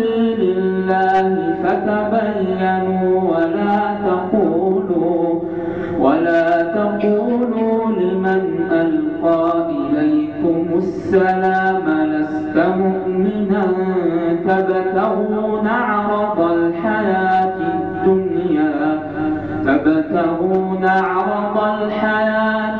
سبيل الله فتبينوا ولا تقولوا ولا تقولوا لمن ألقى إليكم السلام لست مؤمنا. تبتغون عرض الحياة الدنيا تبتغون عرض الحياة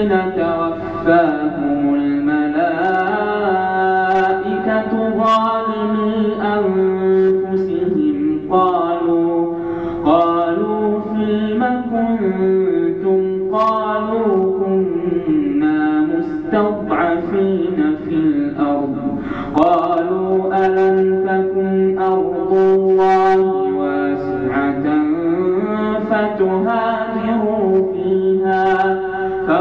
الذين توفاهم الملائكة ظالمي أنفسهم. قالوا قالوا فيم كنتم؟ قالوا كنا مستضعفين في الأرض. قالوا ألم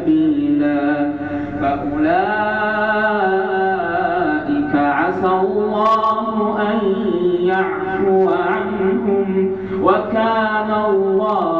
سبيلا. فأولئك عسى الله أن يعفو عنهم. وكان الله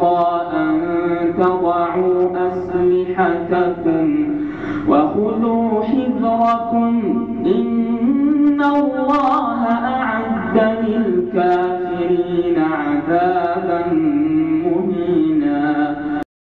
مرضى أن تضعوا أسلحتكم وخذوا حذركم. إن الله أعد للكافرين عذابا